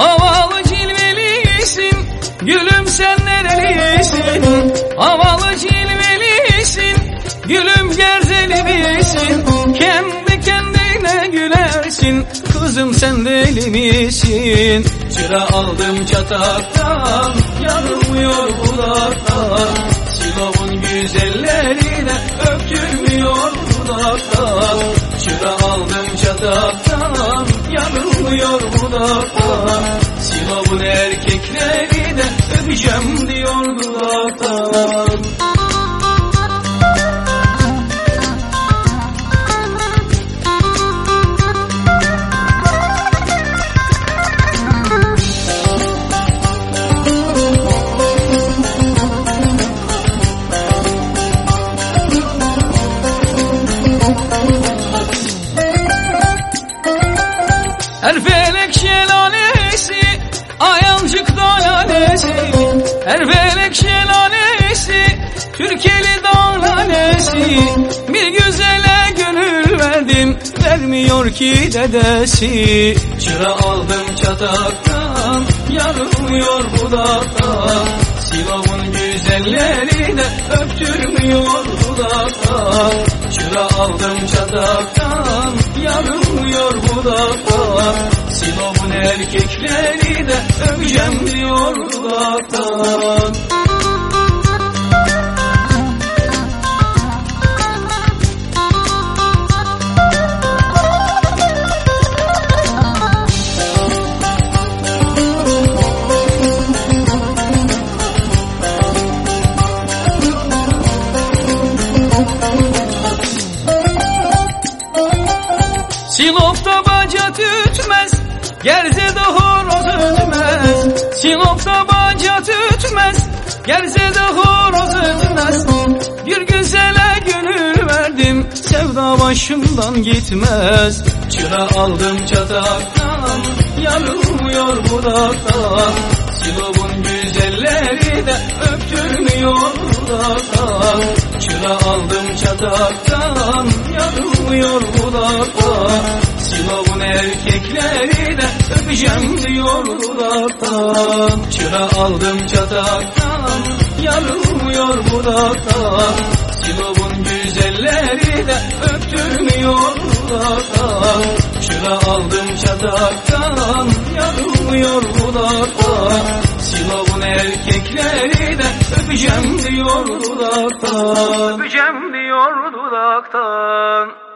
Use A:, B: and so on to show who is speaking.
A: Havalı cilvelisin Gülüm sen nerelisin? Havalı cilvelisin Gülüm gerzeli misin? Kendi kendine gülersin Kızım sen deli misin? Çıra aldım çataktan Yanılmıyor bulaktan Silov'un güzellerine Öptürmüyor bulaktan de öpeceğim diyor dudaktan Her şelalesi Türkeli dalalesi Bir güzele gönül verdim Vermiyor ki dedesi. Çıra aldım çataktan Yarılmıyor budaktan Silov'un güzelleri de Öptürmüyor dudaktan Çıra aldım çataktan Yarılmıyor budaktan Silov'un erkekleri de Öpeceğim diyor dudaktan Silofta baca tütmez Gerzede horoz ötmez Silofta baca tütmez Gerzede horoz ötmez Bir güzele gönül verdim Sevda başımdan gitmez. Çıra aldım çataktan Yanılmıyor budaktan Silov'un güzelleri de Öptürmüyor dudaktan Çıra aldım çataktan Yanılmıyor budaktan Silov'un erkekleri de Öpeceğim diyor dudaktan Çıra aldım çataktan Yanılmıyor budaktan Silov'un güzelleri de Öptürmüyor dudaktan Çıra aldım çataktan Yanılmıyor budaktan Silov'un erkekleri de Öpeceğim diyor dudaktan. Öpeceğim diyor dudaktan